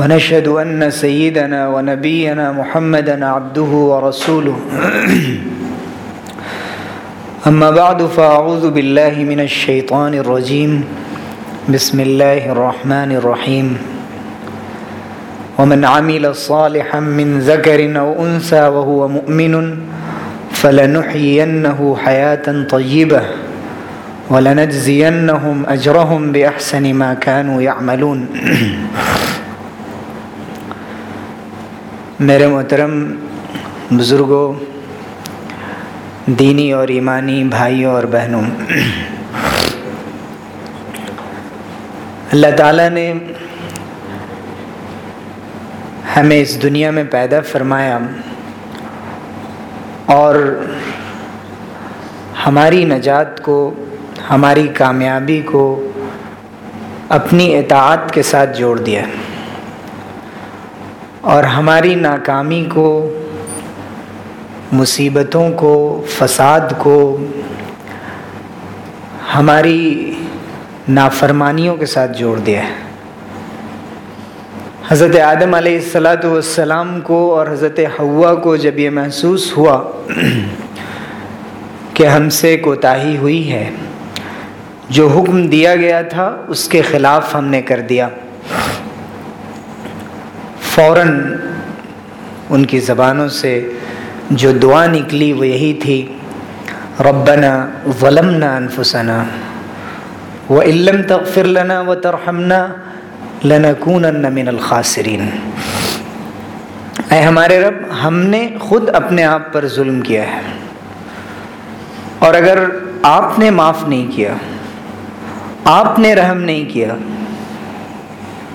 ونشهد أن سيدنا ونبينا محمدا عبده ورسوله. أما بعد، فأعوذ بالله من الشيطان الرجيم. بسم الله الرحمن الرحيم. ومن عمل صالحا من ذكر أو أنثى وهو مؤمن، فلنحيينه حياة طيبة، ولنجزينهم أجرهم بأحسن ما كانوا يعملون. میرے محترم بزرگوں، دینی اور ایمانی بھائیوں اور بہنوں، اللہ تعالیٰ نے ہمیں اس دنیا میں پیدا فرمایا اور ہماری نجات کو، ہماری کامیابی کو اپنی اطاعت کے ساتھ جوڑ دیا۔ اور ہماری ناکامی کو، مصیبتوں کو، فساد کو، ہماری نافرمانیوں کے ساتھ جوڑ دیا ہے۔ حضرت آدم علیہ السلاۃ والسلام کو اور حضرت ہوا کو جب یہ محسوس ہوا کہ ہم سے کوتاہی ہوئی ہے، جو حکم دیا گیا تھا، اس کے خلاف ہم نے کر دیا۔ فوراً ان کی زبانوں سے جو دعا نکلی وہ یہی تھی، ربنا ظلمنا انفسنا و علم تغفر لنا و ترحمنا لنکونن من الخاسرین۔ اے ہمارے رب، ہم نے خود اپنے آپ پر ظلم کیا ہے۔ اور اگر آپ نے معاف نہیں کیا، آپ نے رحم نہیں کیا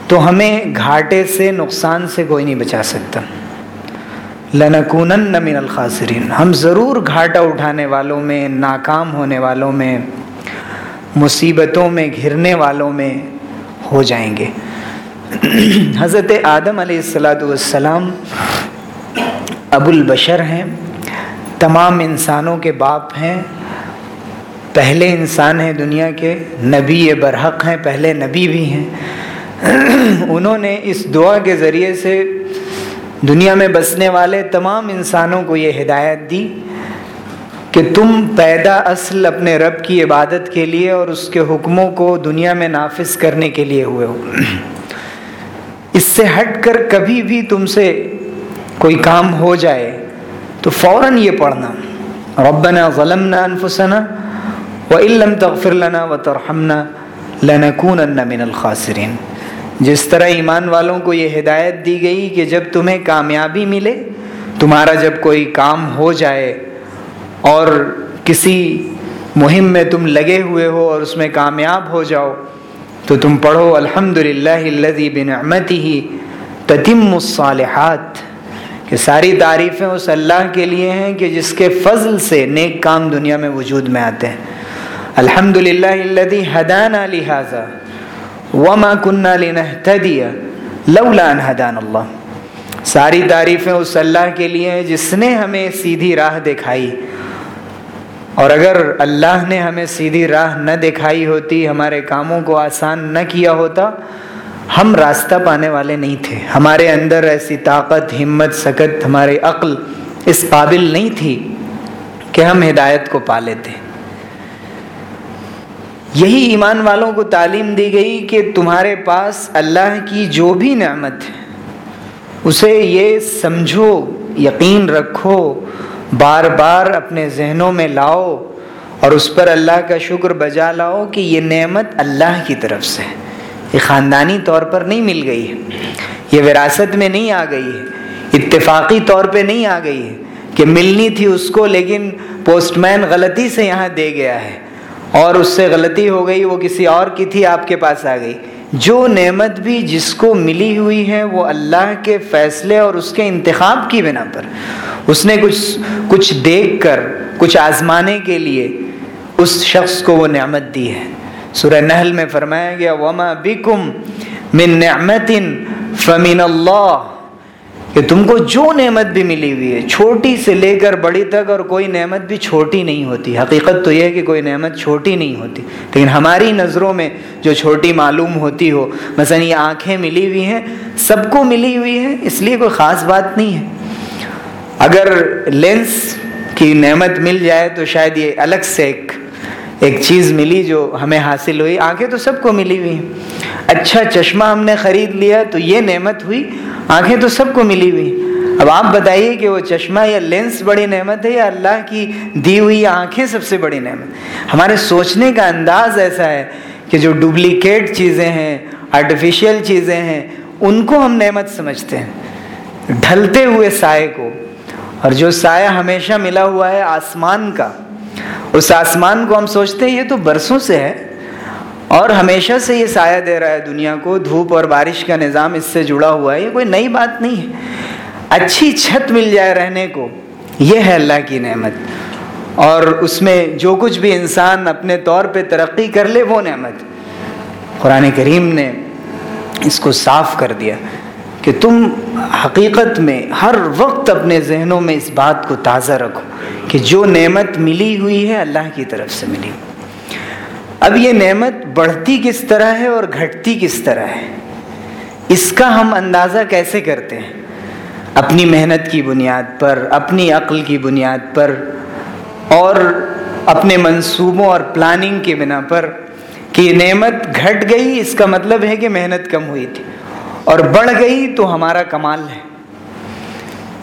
تو ہمیں گھاٹے سے نقصان سے کوئی نہیں بچا سکتا۔ لنکونن من الخاسرین۔ ہم ضرور گھاٹا اٹھانے والوں میں، ناکام ہونے والوں میں، مصیبتوں میں گھرنے والوں میں ہو جائیں گے۔ حضرت آدم علیہ السلاۃ والسلام ابو البشر ہیں۔ تمام انسانوں کے باپ ہیں۔ پہلے انسان ہیں دنیا کے۔ نبی برحق ہیں۔ پہلے نبی بھی ہیں۔ انہوں نے اس دعا کے ذریعے سے دنیا میں بسنے والے تمام انسانوں کو یہ ہدایت دی کہ تم پیدا اصل اپنے رب کی عبادت کے لیے اور اس کے حکموں کو دنیا میں نافذ کرنے کے لیے ہوئے ہو۔ اس سے ہٹ کر کبھی بھی تم سے کوئی کام ہو جائے تو فوراً یہ پڑھنا۔ ربنا ظلمنا انفسنا وَإِن لَمْ تَغْفِرْ لَنَا وَتَرْحَمْنَا لَنَكُونَنَّ مِنَ الْخَاسِرِينَ جس طرح ایمان والوں کو یہ ہدایت دی گئی کہ جب تمہیں کامیابی ملے، تمہارا جب کوئی کام ہو جائے اور کسی مہم میں تم لگے ہوئے ہو اور اس میں کامیاب ہو جاؤ، تو تم پڑھو الحمد للہ الذي بنعمته تتم الصالحات کہ ساری تعریفیں اس اللہ کے لیے ہیں کہ جس کے فضل سے نیک کام دنیا میں وجود میں آتے ہیں۔ الحمد للہ الذي هدانا لهذا وما كنا لنهتدي لولا ان هدانا اللہ ساری تعریفیں اس اللہ کے لیے ہیں جس نے ہمیں سیدھی راہ دکھائی۔ اور اگر اللہ نے ہمیں سیدھی راہ نہ دکھائی ہوتی، ہمارے کاموں کو آسان نہ کیا ہوتا، ہم راستہ پانے والے نہیں تھے۔ ہمارے اندر ایسی طاقت، ہمت، سکت ہماری عقل اس قابل نہیں تھی کہ ہم ہدایت کو پا لیتے۔ یہی ایمان والوں کو تعلیم دی گئی کہ تمہارے پاس اللہ کی جو بھی نعمت ہے، اسے یہ سمجھو، یقین رکھو، بار بار اپنے ذہنوں میں لاؤ اور اس پر اللہ کا شکر بجا لاؤ کہ یہ نعمت اللہ کی طرف سے یہ خاندانی طور پر نہیں مل گئی ہے۔ یہ وراثت میں نہیں آ گئی ہے۔ اتفاقی طور پہ نہیں آ گئی ہے کہ ملنی تھی اس کو لیکن پوسٹ مین غلطی سے یہاں دے گیا ہے۔ اور اس سے غلطی ہو گئی، وہ کسی اور کی تھی، آپ کے پاس آ گئی۔ جو نعمت بھی جس کو ملی ہوئی ہے، وہ اللہ کے فیصلے اور اس کے انتخاب کی بنا پر۔ اس نے کچھ کچھ دیکھ کر، کچھ آزمانے کے لیے اس شخص کو وہ نعمت دی ہے۔ سورہ نحل میں فرمایا گیا، وما بکم من نعمت فمن اللہ کہ تم کو جو نعمت بھی ملی ہوئی ہے، چھوٹی سے لے کر بڑی تک، اور کوئی نعمت بھی چھوٹی نہیں ہوتی۔ حقیقت تو یہ ہے کہ کوئی نعمت چھوٹی نہیں ہوتی۔ لیکن ہماری نظروں میں جو چھوٹی معلوم ہوتی ہو، مثلا یہ آنکھیں ملی ہوئی ہیں، سب کو ملی ہوئی ہیں، اس لیے کوئی خاص بات نہیں ہے۔ اگر لینس کی نعمت مل جائے تو شاید یہ الگ سے ایک ایک چیز ملی جو ہمیں حاصل ہوئی۔ آنکھیں تو سب کو ملی ہوئی ہیں۔ اچھا چشمہ ہم نے خرید لیا تو یہ نعمت ہوئی۔ آنکھیں تو سب کو ملی ہوئی۔ اب آپ بتائیے کہ وہ چشمہ یا لینس بڑی نعمت ہے یا اللہ کی دی ہوئی آنکھیں سب سے بڑی نعمت؟ ہمارے سوچنے کا انداز ایسا ہے کہ جو ڈپلیکیٹ چیزیں ہیں آرٹیفیشیل چیزیں ہیں، ان کو ہم نعمت سمجھتے ہیں۔ ڈھلتے ہوئے سائے کو، اور جو سایہ ہمیشہ ملا ہوا ہے آسمان کا۔ اس آسمان کو ہم سوچتے ہیں، یہ تو برسوں سے ہے۔ اور ہمیشہ سے یہ سایہ دے رہا ہے دنیا کو، دھوپ اور بارش کا نظام اس سے جڑا ہوا ہے، یہ کوئی نئی بات نہیں ہے۔ اچھی چھت مل جائے رہنے کو، یہ ہے اللہ کی نعمت۔ اور اس میں جو کچھ بھی انسان اپنے طور پہ ترقی کر لے، وہ نعمت۔ قرآن کریم نے اس کو صاف کر دیا کہ تم حقیقت میں ہر وقت اپنے ذہنوں میں اس بات کو تازہ رکھو کہ جو نعمت ملی ہوئی ہے، اللہ کی طرف سے ملی۔ ہوئی اب یہ نعمت بڑھتی کس طرح ہے اور گھٹتی کس طرح ہے؟ اس کا ہم اندازہ کیسے کرتے ہیں؟ اپنی محنت کی بنیاد پر، اپنی عقل کی بنیاد پر، اور اپنے منصوبوں اور پلاننگ کے بنا پر کہ یہ نعمت گھٹ گئی، اس کا مطلب ہے کہ محنت کم ہوئی تھی، اور بڑھ گئی تو ہمارا کمال ہے۔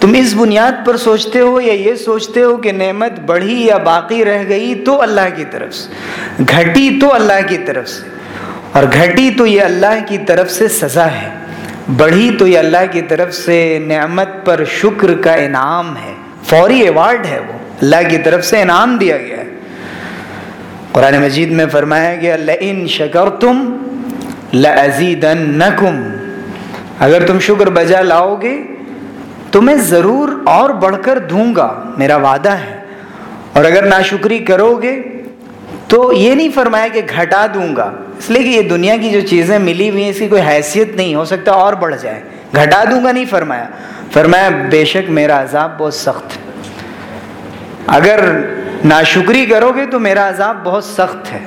تم اس بنیاد پر سوچتے ہو یا یہ سوچتے ہو کہ نعمت بڑھی یا باقی رہ گئی تو اللہ کی طرف سے، گھٹی تو اللہ کی طرف سے، اور گھٹی تو یہ اللہ کی طرف سے سزا ہے، بڑھی تو یہ اللہ کی طرف سے نعمت پر شکر کا انعام ہے، فوری ایوارڈ ہے وہ، اللہ کی طرف سے انعام دیا گیا ہے۔ قرآن مجید میں فرمایا گیا لَإِن شَكَرْتُمْ لَأَزِيدَنَّكُمْ اگر تم شکر بجا لاؤ گے تو میں ضرور اور بڑھ کر دوں گا، میرا وعدہ ہے۔ اور اگر ناشکری کرو گے تو یہ نہیں فرمایا کہ گھٹا دوں گا۔ اس لیے کہ یہ دنیا کی جو چیزیں ملی ہوئی ہیں، اس کی کوئی حیثیت نہیں، ہو سکتا اور بڑھ جائے۔ گھٹا دوں گا نہیں فرمایا۔ فرمایا بے شک میرا عذاب بہت سخت اگر ناشکری کرو گے تو میرا عذاب بہت سخت ہے۔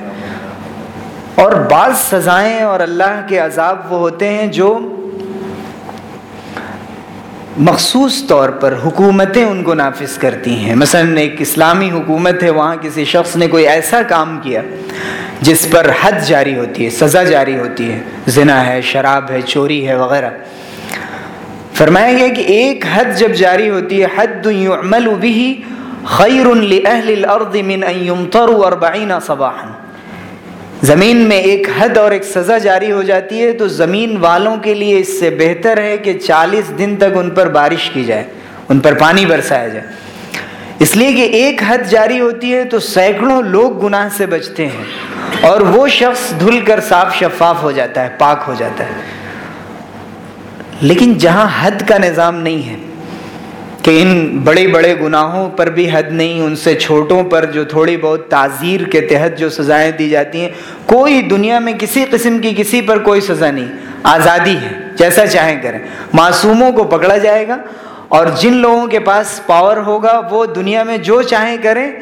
اور بعض سزائیں اور اللہ کے عذاب وہ ہوتے ہیں جو مخصوص طور پر حکومتیں ان کو نافذ کرتی ہیں۔ مثلا ایک اسلامی حکومت ہے، وہاں کسی شخص نے کوئی ایسا کام کیا جس پر حد جاری ہوتی ہے، سزا جاری ہوتی ہے۔ زنا ہے، شراب ہے، چوری ہے، وغیرہ۔ فرمایا گیا کہ ایک حد جب جاری ہوتی ہے، حد يعمل به خیر لأهل الارض من ان يمطروا 40 صباحا۔ زمین میں ایک حد اور ایک سزا جاری ہو جاتی ہے، تو زمین والوں کے لیے اس سے بہتر ہے کہ چالیس دن تک ان پر بارش کی جائے، ان پر پانی برسایا جائے۔ اس لیے کہ ایک حد جاری ہوتی ہے تو سینکڑوں لوگ گناہ سے بچتے ہیں اور وہ شخص دھل کر صاف شفاف ہو جاتا ہے، پاک ہو جاتا ہے۔ لیکن جہاں حد کا نظام نہیں ہے کہ ان بڑے بڑے گناہوں پر بھی حد نہیں، ان سے چھوٹوں پر جو تھوڑی بہت تعزیر کے تحت جو سزائیں دی جاتی ہیں، کوئی دنیا میں کسی قسم کی کسی پر کوئی سزا نہیں۔ آزادی ہے، جیسا چاہیں کریں۔ معصوموں کو پکڑا جائے گا اور جن لوگوں کے پاس پاور ہوگا، وہ دنیا میں جو چاہیں کریں،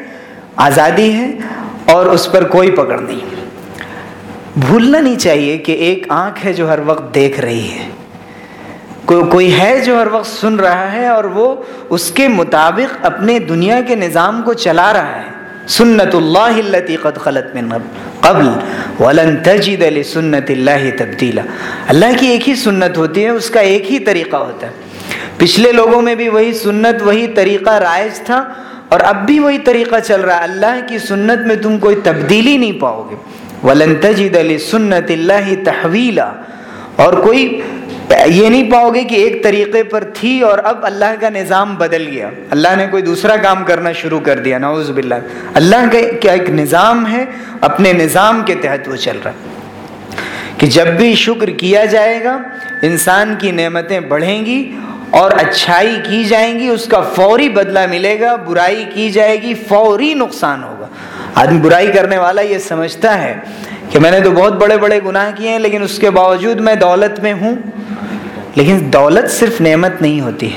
آزادی ہے اور اس پر کوئی پکڑ نہیں۔ بھولنا نہیں چاہیے کہ ایک آنکھ ہے جو ہر وقت دیکھ رہی ہے۔ کوئی ہے جو ہر وقت سن رہا ہے اور وہ اس کے مطابق اپنے دنیا کے نظام کو چلا رہا ہے۔ سنت اللہ التي قد خلت من قبل، ولن تجد لسنت اللہ تبدیلا۔ اللہ کی ایک ہی سنت ہوتی ہے، اس کا ایک ہی طریقہ ہوتا ہے۔ پچھلے لوگوں میں بھی وہی سنت، وہی طریقہ رائج تھا، اور اب بھی وہی طریقہ چل رہا ہے۔ اللہ کی سنت میں تم کوئی تبدیلی نہیں پاؤ گے۔ ولن تجد لسنت اللہ تحویلا۔ اور کوئی یہ نہیں پاؤ گے کہ ایک طریقے پر تھی اور اب اللہ کا نظام بدل گیا۔ اللہ نے کوئی دوسرا کام کرنا شروع کر دیا۔ نعوذ باللہ۔ اللہ کا کیا ایک نظام ہے؟ اپنے نظام کے تحت وہ چل رہا کہ کہ جب بھی شکر کیا جائے گا، انسان کی نعمتیں بڑھیں گی اور اچھائی کی جائیں گی، اس کا فوری بدلہ ملے گا، برائی کی جائے گی، فوری نقصان ہوگا۔ آدمی برائی کرنے والا یہ سمجھتا ہے کہ میں نے تو بہت بڑے بڑے گناہ کیے ہیں، لیکن اس کے باوجود میں دولت میں ہوں۔ لیکن دولت صرف نعمت نہیں ہوتی۔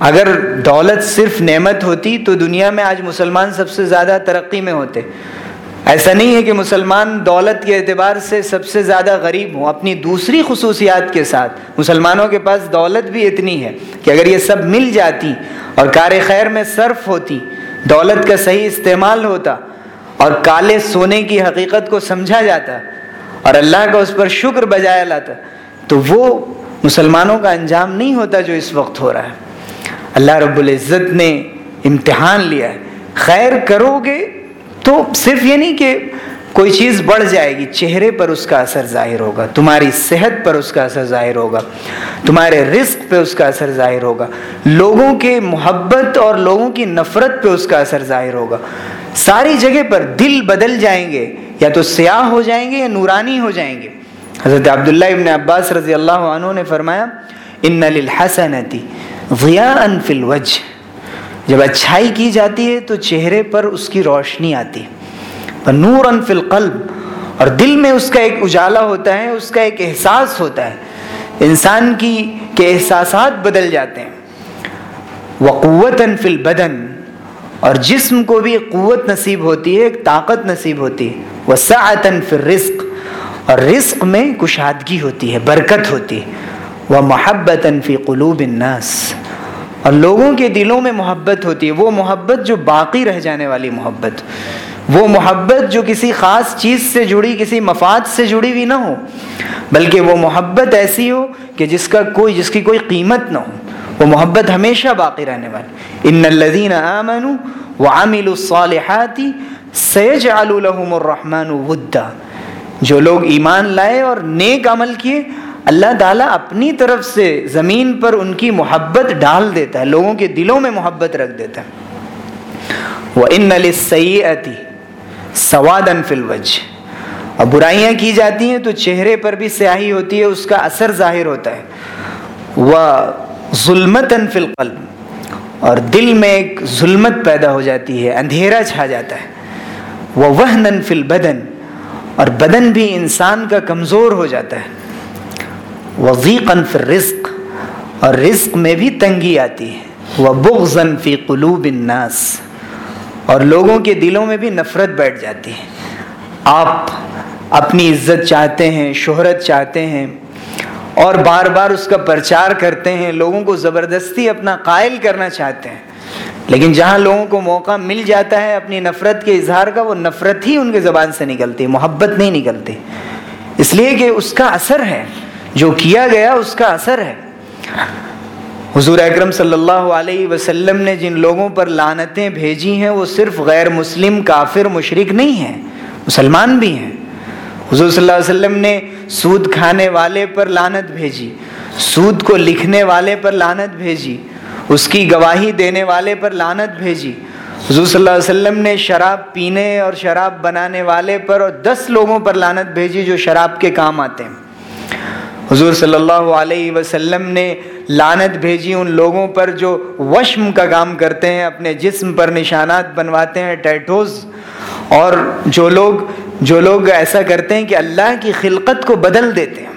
اگر دولت صرف نعمت ہوتی تو دنیا میں آج مسلمان سب سے زیادہ ترقی میں ہوتے۔ ایسا نہیں ہے کہ مسلمان دولت کے اعتبار سے سب سے زیادہ غریب ہوں، اپنی دوسری خصوصیات کے ساتھ۔ مسلمانوں کے پاس دولت بھی اتنی ہے کہ اگر یہ سب مل جاتی اور کار خیر میں صرف ہوتی، دولت کا صحیح استعمال ہوتا اور کالے سونے کی حقیقت کو سمجھا جاتا اور اللہ کا اس پر شکر بجایا لاتا۔ تو وہ مسلمانوں کا انجام نہیں ہوتا جو اس وقت ہو رہا ہے۔ اللہ رب العزت نے امتحان لیا ہے۔ خیر کرو گے تو صرف یہ نہیں کہ کوئی چیز بڑھ جائے گی، چہرے پر اس کا اثر ظاہر ہوگا، تمہاری صحت پر اس کا اثر ظاہر ہوگا، تمہارے رزق پہ اس کا اثر ظاہر ہوگا، لوگوں کے محبت اور لوگوں کی نفرت پہ اس کا اثر ظاہر ہوگا۔ ساری جگہ پر دل بدل جائیں گے، یا تو سیاہ ہو جائیں گے یا نورانی ہو جائیں گے۔ حضرت عبداللہ ابن عباس رضی اللہ عنہ نے فرمایا، ان للحسنتی ضیاء فی الوجہ. جب اچھائی کی جاتی ہے تو چہرے پر اس کی روشنی آتی ہے۔ نور فی القلب، اور دل میں اس کا ایک اجالا ہوتا ہے، اس کا ایک احساس ہوتا ہے۔ انسان کی کے احساسات بدل جاتے ہیں۔ وقوت فی البدن، اور جسم کو بھی قوت نصیب ہوتی ہے، ایک طاقت نصیب ہوتی ہے۔ وہ فی الرزق اور رزق میں کشادگی ہوتی ہے، برکت ہوتی ہے۔ وہ محبت فی قلوب الناس۔ اور لوگوں کے دلوں میں محبت ہوتی ہے۔ وہ محبت جو باقی رہ جانے والی محبت۔ وہ محبت جو کسی خاص چیز سے جڑی، کسی مفاد سے جڑی ہوئی نہ ہو، بلکہ وہ محبت ایسی ہو کہ جس کا کوئی، جس کی کوئی قیمت نہ ہو۔ وہ محبت ہمیشہ باقی رہنے والی۔ ان الذین آمنوا وعملوا الصالحات سيجعل لهم الرحمن ودا۔ جو لوگ ایمان لائے اور نیک عمل کیے، اللہ تعالیٰ اپنی طرف سے زمین پر ان کی محبت ڈال دیتا ہے، لوگوں کے دلوں میں محبت رکھ دیتا ہے۔ وہ ان سیتی سوادن فلوج اور برائیاں کی جاتی ہیں تو چہرے پر بھی سیاہی ہوتی ہے، اس کا اثر ظاہر ہوتا ہے۔ وہ ظلمت فلقلب اور دل میں ایک ظلمت پیدا ہو جاتی ہے، اندھیرا چھا جاتا ہے۔ وہ وہ فل بدن اور بدن بھی انسان کا کمزور ہو جاتا ہے۔ وزیقن فی رزق اور رزق میں بھی تنگی آتی ہے۔ وہ بغزن فی قلوب الناس، اور لوگوں کے دلوں میں بھی نفرت بیٹھ جاتی ہے۔ آپ اپنی عزت چاہتے ہیں، شہرت چاہتے ہیں اور بار بار اس کا پرچار کرتے ہیں، لوگوں کو زبردستی اپنا قائل کرنا چاہتے ہیں۔ لیکن جہاں لوگوں کو موقع مل جاتا ہے اپنی نفرت کے اظہار کا، وہ نفرت ہی ان کے زبان سے نکلتی، محبت نہیں نکلتی۔ اس لیے کہ اس کا اثر ہے، جو کیا گیا اس کا اثر ہے۔ حضور اکرم صلی اللہ علیہ وسلم نے جن لوگوں پر لانتیں بھیجی ہیں، وہ صرف غیر مسلم، کافر مشرق نہیں ہیں، مسلمان بھی ہیں۔ حضور صلی اللہ علیہ وسلم نے سود کھانے والے پر لانت بھیجی، سود کو لکھنے والے پر لانت بھیجی، اس کی گواہی دینے والے پر لانت بھیجی۔ حضور صلی اللہ علیہ وسلم نے شراب پینے اور شراب بنانے والے پر اور دس لوگوں پر لانت بھیجی جو شراب کے کام آتے ہیں۔ حضور صلی اللہ علیہ وسلم نے لانت بھیجی ان لوگوں پر جو وشم کا کام کرتے ہیں، اپنے جسم پر نشانات بنواتے ہیں، ٹیٹوز۔ اور جو لوگ جو لوگ ایسا کرتے ہیں کہ اللہ کی خلقت کو بدل دیتے ہیں۔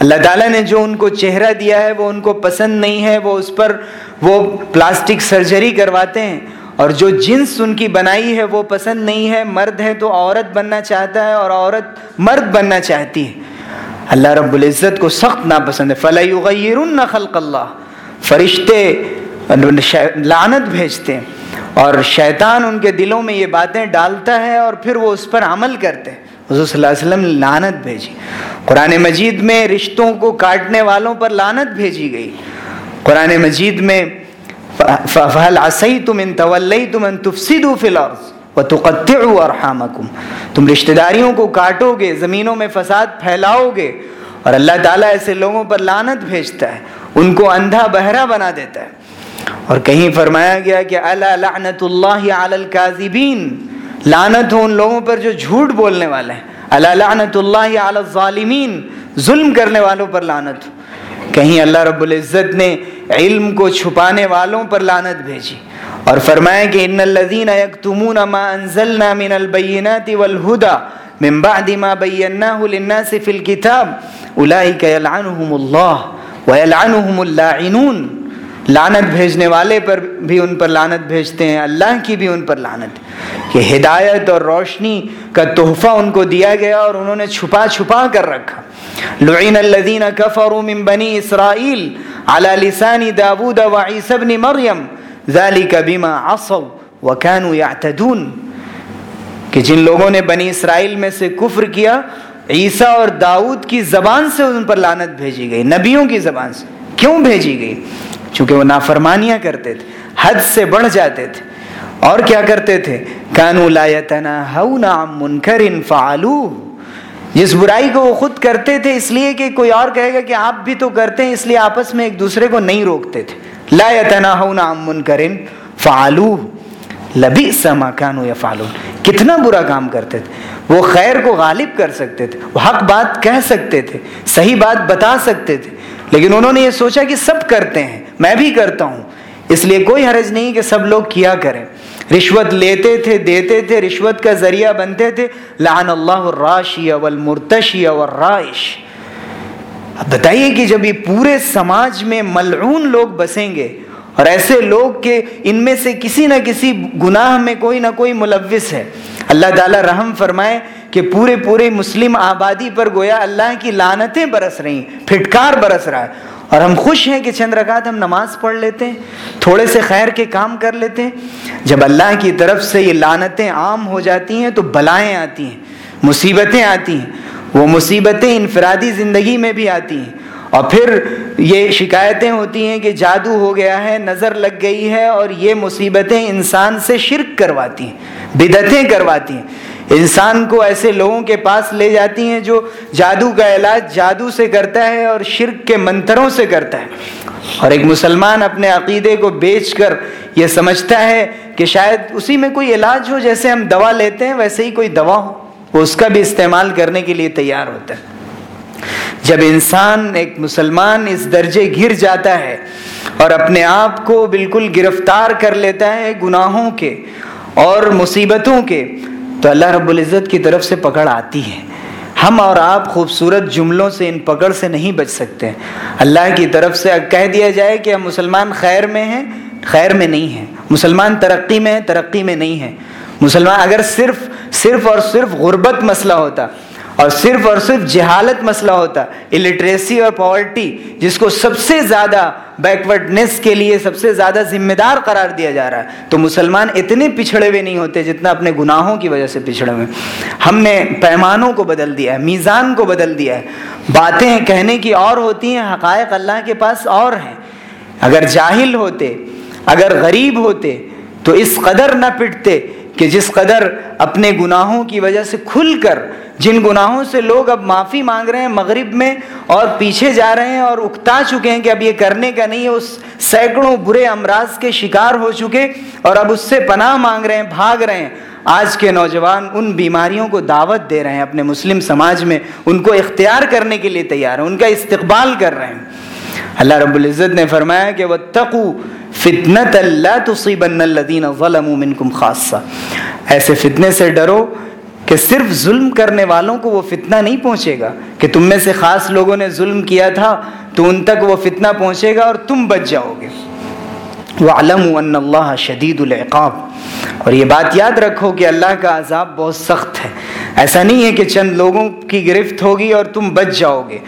اللہ تعالیٰ نے جو ان کو چہرہ دیا ہے، وہ ان کو پسند نہیں ہے، وہ اس پر وہ پلاسٹک سرجری کرواتے ہیں۔ اور جو جنس ان کی بنائی ہے، وہ پسند نہیں ہے۔ مرد ہے تو عورت بننا چاہتا ہے اور عورت مرد بننا چاہتی ہے۔ اللہ رب العزت کو سخت ناپسند ہے۔ فلاں خلق اللہ فرشتے لانت بھیجتے ہیں۔ اور شیطان ان کے دلوں میں یہ باتیں ڈالتا ہے اور پھر وہ اس پر عمل کرتے ہیں۔ حضور صلی اللہ علیہ وسلم لانت بھیجی۔ قرآن مجید میں رشتوں کو کاٹنے والوں پر لانت بھیجی گئی۔ قرآن مجید میں فہل آسئی تم ان طول تم ان تفسید فلارز وہ اور تم رشتہ داریوں کو کاٹو گے زمینوں میں فساد پھیلاؤ گے اور اللہ تعالیٰ ایسے لوگوں پر لانت بھیجتا ہے۔ ان کو اندھا بہرا بنا دیتا ہے۔ اور کہیں فرمایا گیا کہ اللہ لعنت اللہ علی الکاذبین لانت ہو ان لوگوں پر جو جھوٹ بولنے والے ہیں۔ اللہ لعنت اللہ علی الظالمین، ظلم کرنے والوں پر لعنت ہو۔ کہیں اللہ رب العزت نے علم کو چھپانے والوں پر لعنت بھیجی۔ اور فرمایا کہ ان الذين يكتمون ما انزلنا من البينات والهدى من بعد ما بيناه للناس في الكتاب اولئك يلعنهم الله ويلعنهم اللاعنون لعنت بھیجنے والے پر بھی ان پر لعنت بھیجتے ہیں، اللہ کی بھی ان پر لعنت۔ کہ ہدایت اور روشنی کا تحفہ ان کو دیا گیا اور انہوں نے چھپا چھپا کر رکھا۔ لعین الذین کفروا من بنی اسرائیل على لسان داود وعیسی بن مریم، ذالک بما عصوا وكانوا يعتدون کہ جن لوگوں نے بنی اسرائیل میں سے کفر کیا، عیسیٰ اور داؤد کی زبان سے ان پر لانت بھیجی گئی، نبیوں کی زبان سے۔ کیوں بھیجی گئی؟ چونکہ وہ نافرمانیاں کرتے تھے، حد سے بڑھ جاتے تھے۔ اور کیا کرتے تھے؟ کانو لا يتناهون عن منکر فعلوه۔ جس برائی کو وہ خود کرتے تھے، اس لیے کہ کوئی اور کہے گا کہ آپ بھی تو کرتے ہیں، اس لیے آپس میں ایک دوسرے کو نہیں روکتے تھے۔ لا يتناهون عن منکر فعلوه۔ لبئس ما كانوا يفعلون کتنا برا کام کرتے تھے۔ وہ خیر کو غالب کر سکتے تھے، وہ حق بات کہہ سکتے تھے، صحیح بات بتا سکتے تھے۔ لیکن انہوں نے یہ سوچا کہ سب کرتے ہیں، میں بھی کرتا ہوں۔ اس لیے کوئی حرج نہیں کہ سب لوگ کیا کریں۔ رشوت لیتے تھے، دیتے تھے، رشوت کا ذریعہ بنتے تھے۔ لعن اللہ الراشی والمرتشی والرائش۔ اب بتائیے کہ جب یہ پورے سماج میں ملعون لوگ بسیں گے اور ایسے لوگ کہ ان میں سے کسی نہ کسی گناہ میں کوئی نہ کوئی ملوث ہے۔ اللہ تعالیٰ رحم فرمائے کہ پورے پورے مسلم آبادی پر گویا اللہ کی لانتیں برس رہی پھٹکار برس رہا ہے۔ اور ہم خوش ہیں کہ چند رکعت ہم نماز پڑھ لیتے ہیں، تھوڑے سے خیر کے کام کر لیتے ہیں۔ جب اللہ کی طرف سے یہ لانتیں عام ہو جاتی ہیں تو بلائیں آتی ہیں، مصیبتیں آتی ہیں۔ وہ مصیبتیں انفرادی زندگی میں بھی آتی ہیں۔ اور پھر یہ شکایتیں ہوتی ہیں کہ جادو ہو گیا ہے، نظر لگ گئی ہے اور یہ مصیبتیں انسان سے شرک کرواتی ہیں بدتیں کرواتی ہیں۔ انسان کو ایسے لوگوں کے پاس لے جاتی ہیں جو جادو کا علاج جادو سے کرتا ہے اور شرک کے منتروں سے کرتا ہے۔ اور ایک مسلمان اپنے عقیدے کو بیچ کر یہ سمجھتا ہے کہ شاید اسی میں کوئی علاج ہو، جیسے ہم دوا لیتے ہیں، ویسے ہی کوئی دوا ہو۔ وہ اس کا بھی استعمال کرنے کے لیے تیار ہوتا ہے۔ جب انسان، ایک مسلمان اس درجے گر جاتا ہے اور اپنے آپ کو بالکل گرفتار کر لیتا ہے گناہوں کے اور مصیبتوں کے تو اللہ رب العزت کی طرف سے پکڑ آتی ہے۔ ہم اور آپ خوبصورت جملوں سے ان پکڑ سے نہیں بچ سکتے۔ اللہ کی طرف سے کہہ دیا جائے کہ ہم مسلمان خیر میں ہیں، خیر میں نہیں ہیں۔ مسلمان ترقی میں ہیں، ترقی میں نہیں ہیں۔ مسلمان اگر صرف صرف اور صرف غربت مسئلہ ہوتا اور صرف اور صرف جہالت مسئلہ ہوتا الٹریسی اور پاورٹی جس کو سب سے زیادہ بیکورڈنیس کے لیے سب سے زیادہ ذمہ دار قرار دیا جا رہا ہے۔ تو مسلمان اتنے پچھڑے ہوئے نہیں ہوتے جتنا اپنے گناہوں کی وجہ سے پچھڑے ہوئے۔ ہم نے پیمانوں کو بدل دیا ہے، میزان کو بدل دیا ہے۔ باتیں کہنے کی اور ہوتی ہیں، حقائق اللہ کے پاس اور ہیں۔ اگر جاہل ہوتے، اگر غریب ہوتے، تو اس قدر نہ پٹتے کہ جس قدر اپنے گناہوں کی وجہ سے کھل کر جن گناہوں سے لوگ اب معافی مانگ رہے ہیں مغرب میں اور پیچھے جا رہے ہیں اور اکتا چکے ہیں کہ اب یہ کرنے کا نہیں ہے، اس سینکڑوں برے امراض کے شکار ہو چکے اور اب اس سے پناہ مانگ رہے ہیں، بھاگ رہے ہیں۔ آج کے نوجوان ان بیماریوں کو دعوت دے رہے ہیں اپنے مسلم سماج میں، ان کو اختیار کرنے کے لیے تیار ہیں، ان کا استقبال کر رہے ہیں۔ اللہ رب العزت نے فرمایا کہ وہ تقو فتنت اللہ تصیبن الدین ظلم منکم خاصہ ایسے فتنے سے ڈرو کہ صرف ظلم کرنے والوں کو وہ فتنہ نہیں پہنچے گا، کہ تم میں سے خاص لوگوں نے ظلم کیا تھا تو ان تک وہ فتنہ پہنچے گا اور تم بچ جاؤ گے۔ وَعْلَمُوا أَنَّ اللَّهَ شَدِيدُ الْعِقَابِ۔ اور یہ بات یاد رکھو کہ اللہ کا عذاب بہت سخت ہے۔ ایسا نہیں ہے کہ چند لوگوں کی گرفت ہوگی اور تم بچ جاؤ گے۔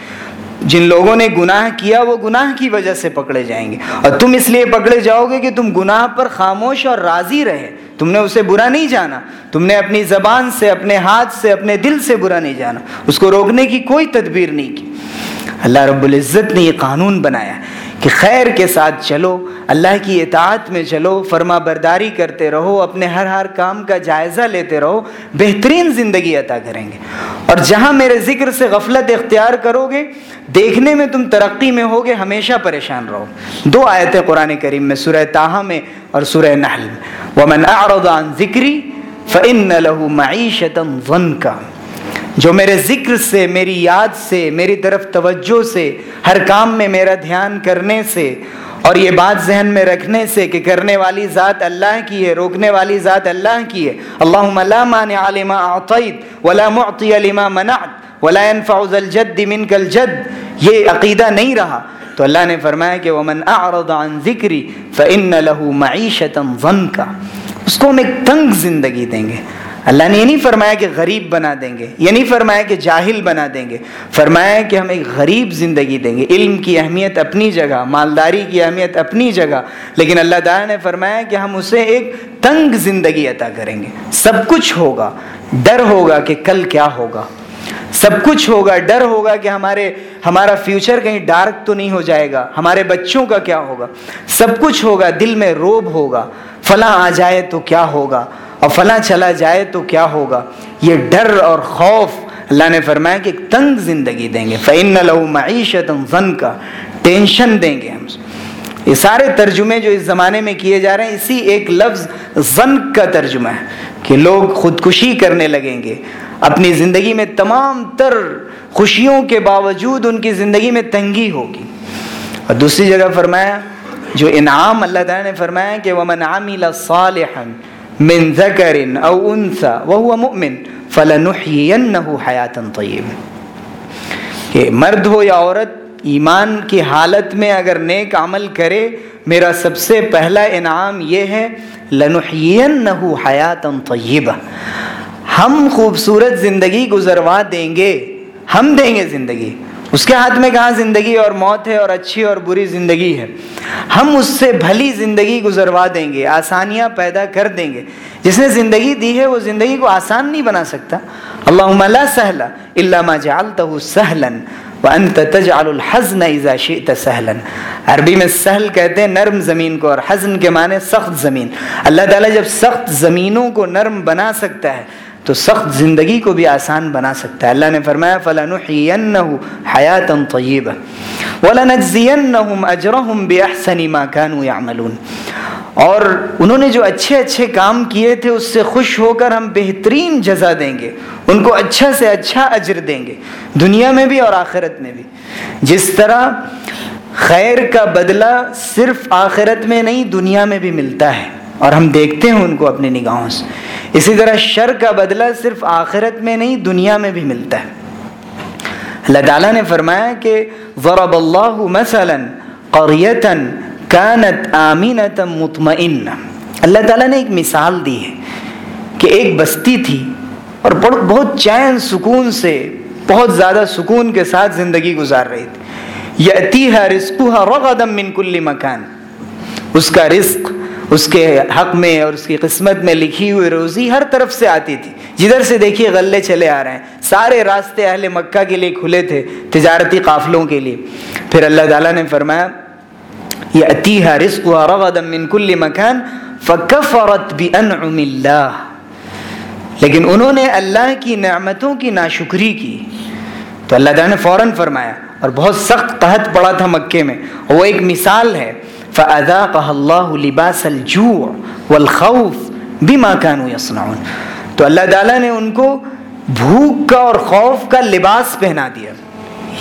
جن لوگوں نے گناہ کیا، وہ گناہ کی وجہ سے پکڑے جائیں گے۔ اور تم اس لیے پکڑے جاؤ گے کہ تم گناہ پر خاموش اور راضی رہے۔ تم نے اسے برا نہیں جانا۔ تم نے اپنی زبان سے، اپنے ہاتھ سے، اپنے دل سے برا نہیں جانا۔ اس کو روکنے کی کوئی تدبیر نہیں کی۔ اللہ رب العزت نے یہ قانون بنایا۔ کہ خیر کے ساتھ چلو، اللہ کی اطاعت میں چلو، فرما برداری کرتے رہو، اپنے ہر ہر کام کا جائزہ لیتے رہو، بہترین زندگی عطا کریں گے۔ اور جہاں میرے ذکر سے غفلت اختیار کرو گے دیکھنے میں تم ترقی میں ہوگے، ہمیشہ پریشان رہو۔ دو آیتیں قرآن کریم میں، سورہ تاہا میں اور سورہ نحل میں۔ ومن اعرض عن ذکری فإن له معیشتا ضنکا جو میرے ذکر سے، میری یاد سے، میری طرف توجہ سے، ہر کام میں میرا دھیان کرنے سے اور یہ بات ذہن میں رکھنے سے کہ کرنے والی ذات اللہ کی ہے، روکنے والی ذات اللہ کی ہے۔ اللہم لا مانع لما اعطیت ولا معطی لما منعت ولا ينفع ذا الجد منك الجد۔ یہ عقیدہ نہیں رہا۔ تو اللہ نے فرمایا کہ ومن اعرض عن ذکری فإن له معیشتا ضنکا۔ اس کو ہم ایک تنگ زندگی دیں گے۔ اللہ نے یہ نہیں فرمایا کہ غریب بنا دیں گے، یہ نہیں فرمایا کہ جاہل بنا دیں گے۔ فرمایا کہ ہم ایک غریب زندگی دیں گے۔ علم کی اہمیت اپنی جگہ، مالداری کی اہمیت اپنی جگہ۔ لیکن اللہ تعالیٰ نے فرمایا کہ ہم اسے ایک تنگ زندگی عطا کریں گے۔ سب کچھ ہوگا، ڈر ہوگا کہ کل کیا ہوگا۔ سب کچھ ہوگا، ڈر ہوگا کہ ہمارے، ہمارا فیوچر کہیں ڈارک تو نہیں ہو جائے گا۔ ہمارے بچوں کا کیا ہوگا؟ سب کچھ ہوگا، دل میں روب ہوگا۔ فلاں آ جائے تو کیا ہوگا؟ اور فلاں چلا جائے تو کیا ہوگا؟ یہ ڈر اور خوف اللہ نے فرمایا کہ ایک تنگ زندگی دیں گے۔ فعن لو معیشت ون کا ٹینشن دیں گے ہم۔ یہ سارے ترجمے جو اس زمانے میں کیے جا رہے ہیں، اسی ایک لفظ زن کا ترجمہ ہے کہ لوگ خودکشی کرنے لگیں گے۔ اپنی زندگی میں تمام تر خوشیوں کے باوجود ان کی زندگی میں تنگی ہوگی۔ اور دوسری جگہ فرمایا، جو انعام اللہ تعالیٰ نے فرمایا کہ ومن عامل صالحا من ذکر او انثى وهو مؤمن فلنحيينه حیاتا طیبا کہ مرد ہو یا عورت، ایمان کی حالت میں اگر نیک عمل کرے، میرا سب سے پہلا انعام یہ ہے لنحيينه حیاتا طیبا ہم خوبصورت زندگی گزروا دیں گے، ہم دیں گے زندگی۔ اس کے ہاتھ میں کہاں زندگی اور موت ہے اور اچھی اور بری زندگی ہے؟ ہم اس سے بھلی زندگی گزروا دیں گے، آسانیاں پیدا کر دیں گے۔ جس نے زندگی دی ہے، وہ زندگی کو آسان نہیں بنا سکتا۔ اللہم لا سہلا الا ما جعلته سہلا وانت تجعل الحزن اذا شئت سہلا۔ عربی میں سہل کہتے ہیں نرم زمین کو، اور حزن کے معنی سخت زمین۔ اللہ تعالیٰ جب سخت زمینوں کو نرم بنا سکتا ہے تو سخت زندگی کو بھی آسان بنا سکتا ہے۔ اللہ نے فرمایا فَلَنُحْيِيَنَّهُ حَيَاتًا طَيِّبًا وَلَنَجْزِيَنَّهُمْ أَجْرَهُمْ بِأَحْسَنِ مَا كَانُوا يَعْمَلُونَ اور انہوں نے جو اچھے اچھے کام کیے تھے، اس سے خوش ہو کر ہم بہترین جزا دیں گے۔ ان کو اچھا سے اچھا اجر دیں گے، دنیا میں بھی اور آخرت میں بھی۔ جس طرح خیر کا بدلہ صرف آخرت میں نہیں، دنیا میں بھی ملتا ہے۔ اور ہم دیکھتے ہیں ان کو اپنی نگاہوں سے۔ اسی طرح شر کا بدلہ صرف آخرت میں نہیں، دنیا میں بھی ملتا ہے۔ اللہ تعالیٰ نے فرمایا کہ ضرب اللہ مثلا قریتا كانت آمینتا مطمئنہ۔ اللہ تعالیٰ نے ایک مثال دی ہے کہ ایک بستی تھی اور بہت چین سکون سے، بہت زیادہ سکون کے ساتھ زندگی گزار رہی تھی۔ یتیہا رزقها رغدا من کل مکان۔ اس کا رزق اس کے حق میں اور اس کی قسمت میں لکھی ہوئی روزی ہر طرف سے آتی تھی۔ جدھر سے دیکھیے غلے چلے آ رہے ہیں۔ سارے راستے اہل مکہ کے لیے کھلے تھے، تجارتی قافلوں کے لیے۔ پھر اللہ تعالیٰ نے فرمایا یہ عتیہ رسق من کل مکان فکفرت بانعم اللہ۔ لیکن انہوں نے اللہ کی نعمتوں کی ناشکری کی۔ تو اللہ تعالیٰ نے فوراً فرمایا، اور بہت سخت تحت پڑا تھا مکے میں۔ وہ ایک مثال ہے۔ فَأَذَاقَهَا اللَّهُ لِبَاسَ الْجُوعِ وَالْخَوْفِ بِمَا كَانُوا يَصْنَعُونَ۔ تو اللہ تعالیٰ نے ان کو بھوک کا اور خوف کا لباس پہنا دیا۔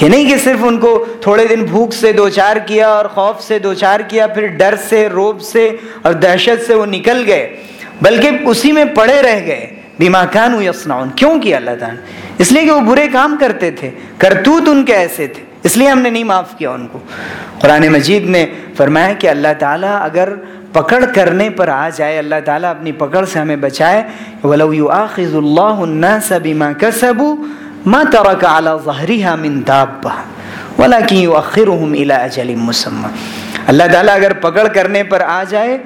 یہ نہیں کہ صرف ان کو تھوڑے دن بھوک سے دو چار کیا اور خوف سے دو چار کیا، پھر ڈر سے، روب سے اور دہشت سے وہ نکل گئے۔ بلکہ اسی میں پڑے رہ گئے۔ بیما کانو یسنعون کیوں کیا اللہ تعالیٰ اس لیے کہ وہ برے کام کرتے تھے۔ کرتوت ان کے ایسے تھے۔ اس لیے ہم نے نہیں معاف کیا ان کو۔ قرآن مجید نے فرمایا کہ اللہ تعالیٰ اگر پکڑ کرنے پر آ جائے، اللہ تعالیٰ اپنی پکڑ سے ہمیں بچائے۔ وَلَوْ يُعَاخِذُ اللَّهُ النَّاسَ بِمَا كَسَبُوا مَا تَرَكَ عَلَى ظَهْرِهَا مِن دَابَّةٍ۔ وَلَكِنْ يُؤَخِّرُهُمْ إِلَى أَجَلٍ مُّسَمًّى۔ اللہ تعالیٰ اگر پکڑ کرنے پر آ جائے،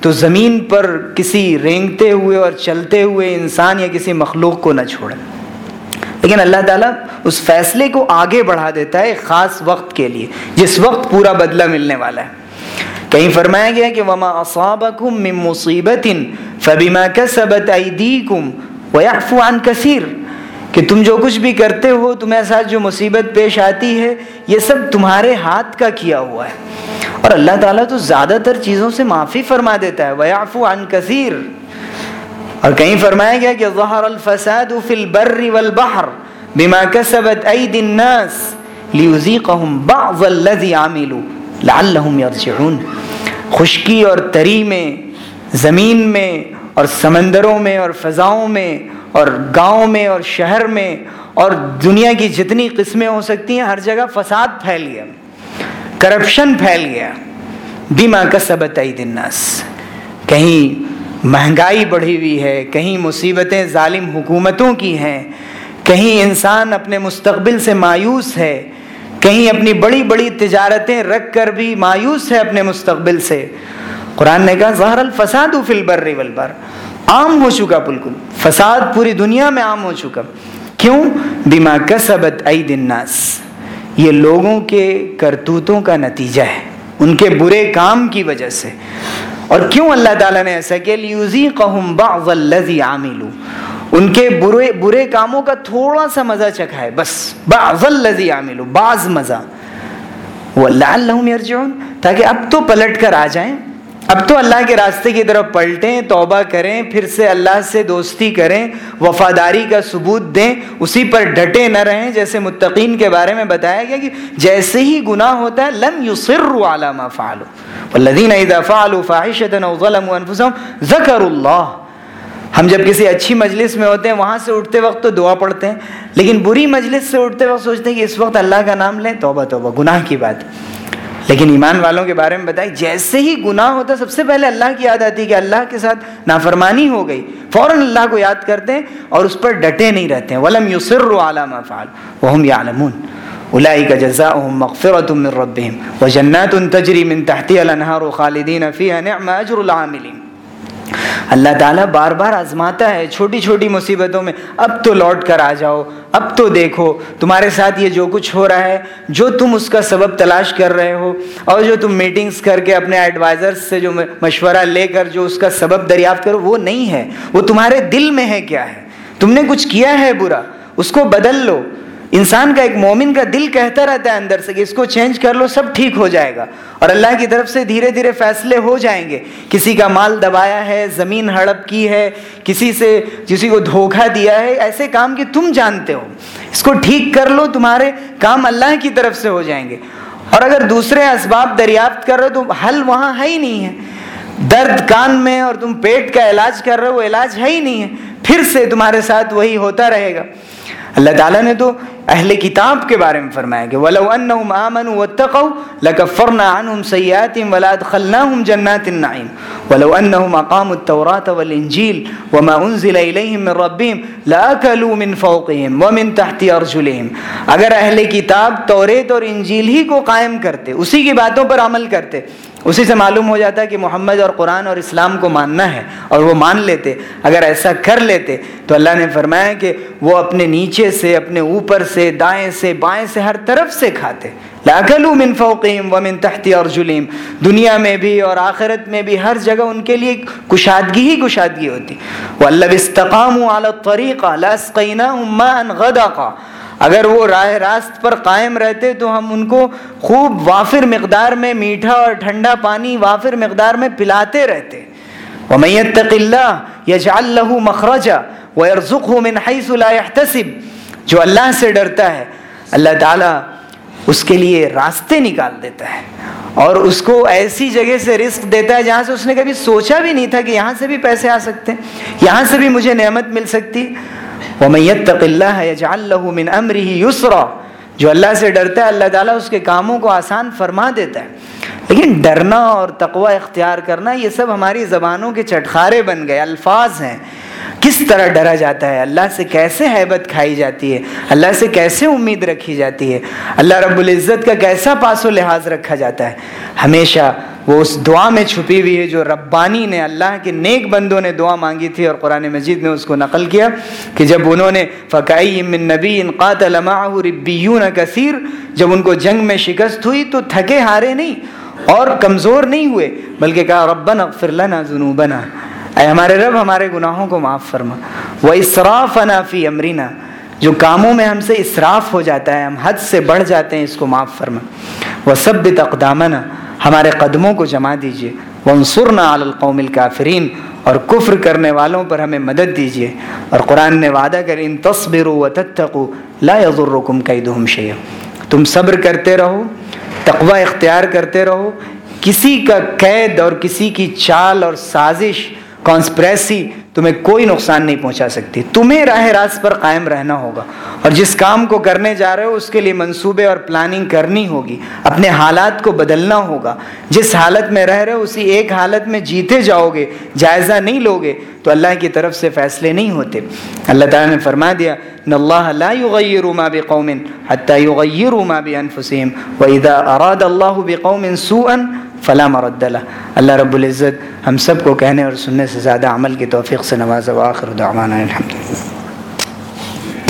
تو زمین پر کسی رینگتے ہوئے اور چلتے ہوئے انسان یا کسی مخلوق کو نہ چھوڑے۔ لیکن اللہ تعالیٰ اس فیصلے کو آگے بڑھا دیتا ہے خاص وقت کے لیے، جس وقت پورا بدلہ ملنے والا ہے۔ کہیں فرمایا گیا کہ وما اصابکم من مصیبت فبما کسبت ایدیکم ویعفو عن کثیر کہ تم جو کچھ بھی کرتے ہو تمہیں ساتھ جو مصیبت پیش آتی ہے، یہ سب تمہارے ہاتھ کا کیا ہوا ہے۔ اور اللہ تعالیٰ تو زیادہ تر چیزوں سے معافی فرما دیتا ہے۔ ویعفو عن کثیر اور کہیں فرمایا گیا کہ ظہر الفساد فی البر والبحر بما کسبت عید الناس لیوزیقہم بعض الذی عاملوا لعلہم یرجعون۔ خشکی اور تری میں، زمین میں اور سمندروں میں اور فضاؤں میں اور گاؤں میں اور شہر میں اور دنیا کی جتنی قسمیں ہو سکتی ہیں، ہر جگہ فساد پھیل گیا کرپشن پھیل گیا۔ بیما کا سبت الناس۔ کہیں مہنگائی بڑھی ہوئی ہے، کہیں مصیبتیں ظالم حکومتوں کی ہیں، کہیں انسان اپنے مستقبل سے مایوس ہے، کہیں اپنی بڑی بڑی تجارتیں رکھ کر بھی مایوس ہے اپنے مستقبل سے۔ قرآن نے کہا، ظہر الفساد فی البر والبر۔ عام ہو چکا بالکل۔ فساد پوری دنیا میں عام ہو چکا۔ کیوں؟ بیما کسبت عید الناس۔ یہ لوگوں کے کرتوتوں کا نتیجہ ہے۔ ان کے برے کام کی وجہ سے۔ اور کیوں اللہ تعالیٰ نے ایسا کہ لیوزی قہم بعض الذی عاملو ان کے برے برے کاموں کا تھوڑا سا مزہ چکھا ہے، بس، بعض الذی عاملو بعض مزہ۔ وَلَعَلَّهُمْ يَرْجِعُونَ۔ تاکہ اب تو پلٹ کر آ جائیں۔ اب تو اللہ کے راستے کی طرف پلٹیں، توبہ کریں، پھر سے اللہ سے دوستی کریں، وفاداری کا ثبوت دیں، اسی پر ڈٹے نہ رہیں، جیسے متقین کے بارے میں بتایا گیا کہ جیسے ہی گناہ ہوتا ہے، لم يصروا على ما فعلوا. والذین اذا فعلوا فاحشة او ظلموا انفسهم ذکروا اللہ. ہم جب کسی اچھی مجلس میں ہوتے ہیں، وہاں سے اٹھتے وقت تو دعا پڑھتے ہیں، لیکن بری مجلس سے اٹھتے وقت سوچتے ہیں کہ اس وقت اللہ کا نام لیں، توبہ توبہ، گناہ کی بات ہے۔ لیکن ایمان والوں کے بارے میں بتائی، جیسے ہی گناہ ہوتا، سب سے پہلے اللہ کی یاد آتی ہے کہ اللہ کے ساتھ نافرمانی ہو گئی۔ فوراً اللہ کو یاد کرتے ہیں اور اس پر ڈٹے نہیں رہتے ہیں۔ ولم یسر علامہ فعال وهم يعلمون۔ اولئک جزاؤهم مغفرة من ربهم۔ وجنات تجری من تحتها الانهار خالدین فيها نعم اجر العاملین اللہ تعالیٰ بار بار آزماتا ہے چھوٹی چھوٹی مصیبتوں میں، اب تو لوٹ کر آ جاؤ، اب تو دیکھو، تمہارے ساتھ یہ جو کچھ ہو رہا ہے، جو تم اس کا سبب تلاش کر رہے ہو، اور جو تم میٹنگز کر کے اپنے ایڈوائزرز سے جو مشورہ لے کر جو اس کا سبب دریافت کرو، وہ نہیں ہے، وہ تمہارے دل میں ہے کیا ہے؟ تم نے کچھ کیا ہے برا؟ اس کو بدل لو۔ انسان کا ایک مومن کا دل کہتا رہتا ہے اندر سے کہ اس کو چینج کر لو، سب ٹھیک ہو جائے گا۔ اور اللہ کی طرف سے دھیرے دھیرے فیصلے ہو جائیں گے۔ کسی کا مال دبایا ہے، زمین ہڑپ کی ہے، کسی سے، کسی کو دھوکہ دیا ہے، ایسے کام کہ تم جانتے ہو۔ اس کو ٹھیک کر لو، تمہارے کام اللہ کی طرف سے ہو جائیں گے۔ اور اگر دوسرے اسباب دریافت کر رہے تو حل وہاں ہے ہی نہیں ہے۔ درد کان میں اور تم پیٹ کا علاج کر رہے ہو، وہ علاج ہے ہی نہیں ہے۔ پھر سے تمہارے ساتھ وہی ہوتا رہے گا۔ اللہ تعالیٰ نے تو اہل کتاب کے بارے میں فرمایا کہ وَلَوْ أَنَّهُمْ آمَنُوا وَاتَّقَوْا لَكَفَّرْنَا عَنْهُمْ سَيِّئَاتِهِمْ وَلَأَدْخَلْنَاهُمْ جَنَّاتِ النَّعِيمِ وَلَوْ أَنَّهُمْ أَقَامُوا التَّوْرَاةَ وَالْإِنْجِيلَ وَمَا أُنزِلَ إِلَيْهِمْ مِنْ رَبِّهِمْ لَأَكَلُوا مِنْ فَوْقِهِمْ وَمِنْ تَحْتِ أَرْجُلِهِمْ اگر اہل کتاب توریت اور انجیل ہی کو قائم کرتے، اسی کی باتوں پر عمل کرتے، اسی سے معلوم ہو جاتا کہ محمد اور قرآن اور اسلام کو ماننا ہے اور وہ مان لیتے، اگر ایسا کر لیتے، تو اللہ نے فرمایا کہ وہ اپنے نیچے سے، اپنے اوپر سے سے دائیں سے بائیں سے ہر طرف سے کھاتے۔ لاکلو من فوقیم و من تحتی اور جلیم دنیا میں بھی اور آخرت میں بھی ہر جگہ ان کے لیے کشادگی ہی کشادگی ہوتی۔ وہ اللہ استقام علی الطریقہ لاسقیناہم ماء غدقا۔ اگر وہ راہ راست پر قائم رہتے تو ہم ان کو خوب وافر مقدار میں میٹھا اور ٹھنڈا پانی وافر مقدار میں پلاتے رہتے۔ وَمَن اللَّهَ يَجْعَلْ لَهُ مَخْرَجًا وَيَرْزُقْهُ مِنْ حَيْثُ لَا يَحْتَسِبْ جو اللہ سے ڈرتا ہے، اللہ تعالیٰ اس کے لیے راستے نکال دیتا ہے۔ اور اس کو ایسی جگہ سے رزق دیتا ہے جہاں سے اس نے کبھی سوچا بھی نہیں تھا کہ یہاں سے بھی پیسے آ سکتے ہیں، یہاں سے بھی مجھے نعمت مل سکتی۔ وَمَن يَتَّقِ اللَّهَ يَجْعَلْ لَهُ مِنْ أَمْرِهِ يُسْرًا۔ جو اللہ سے ڈرتا ہے، اللہ تعالیٰ اس کے کاموں کو آسان فرما دیتا ہے۔ لیکن ڈرنا اور تقوی اختیار کرنا، یہ سب ہماری زبانوں کے چٹخارے بن گئے، الفاظ ہیں۔ کس طرح ڈرا جاتا ہے؟ اللہ سے کیسے حیبت کھائی جاتی ہے؟ اللہ سے کیسے امید رکھی جاتی ہے؟ اللہ رب العزت کا کیسا پاس و لحاظ رکھا جاتا ہے؟ ہمیشہ وہ اس دعا میں چھپی ہوئی ہے جو ربانی نے اللہ کے نیک بندوں نے دعا مانگی تھی اور قرآن مجید نے اس کو نقل کیا کہ جب انہوں نے فقائی من نبی ان قاتل ربیون کثیر جب ان کو جنگ میں شکست ہوئی تو تھکے ہارے نہیں اور کمزور نہیں ہوئے، بلکہ کہا، ربنا اغفر لنا ذنوبنا اے ہمارے رب، ہمارے گناہوں کو معاف فرما۔ وہ اصراف فی امرینا جو کاموں میں ہم سے اسراف ہو جاتا ہے، ہم حد سے بڑھ جاتے ہیں، اس کو معاف فرما۔ وہ سب تقدامنا ہمارے قدموں کو جما دیجیے۔ وہ علی القوم الکافرین اور کفر کرنے والوں پر ہمیں مدد دیجیے۔ اور قرآن نے وعدہ کر، ان تصبر و تتقو لا یضرکم قیدہم شیئا تم صبر کرتے رہو، تقوی اختیار کرتے رہو۔ کسی کا قید اور کسی کی چال اور سازش کانسپریسی تمہیں کوئی نقصان نہیں پہنچا سکتی۔ تمہیں راہ راست پر قائم رہنا ہوگا۔ اور جس کام کو کرنے جا رہے ہو، اس کے لیے منصوبے اور پلاننگ کرنی ہوگی۔ اپنے حالات کو بدلنا ہوگا۔ جس حالت میں رہ رہے ہو، اسی ایک حالت میں جیتے جاؤ گے۔ جائزہ نہیں لوگے تو اللہ کی طرف سے فیصلے نہیں ہوتے۔ اللہ تعالیٰ نے فرما دیا اللہ لا يغير ما بقوم حتى يغيروا ما بانفسهم واذا اراد الله بقوم سوءا فلا مرد له. اللہ رب العزت ہم سب کو کہنے اور سننے سے زیادہ عمل کی توفیق سے نواز و آخر دعوانا الحمد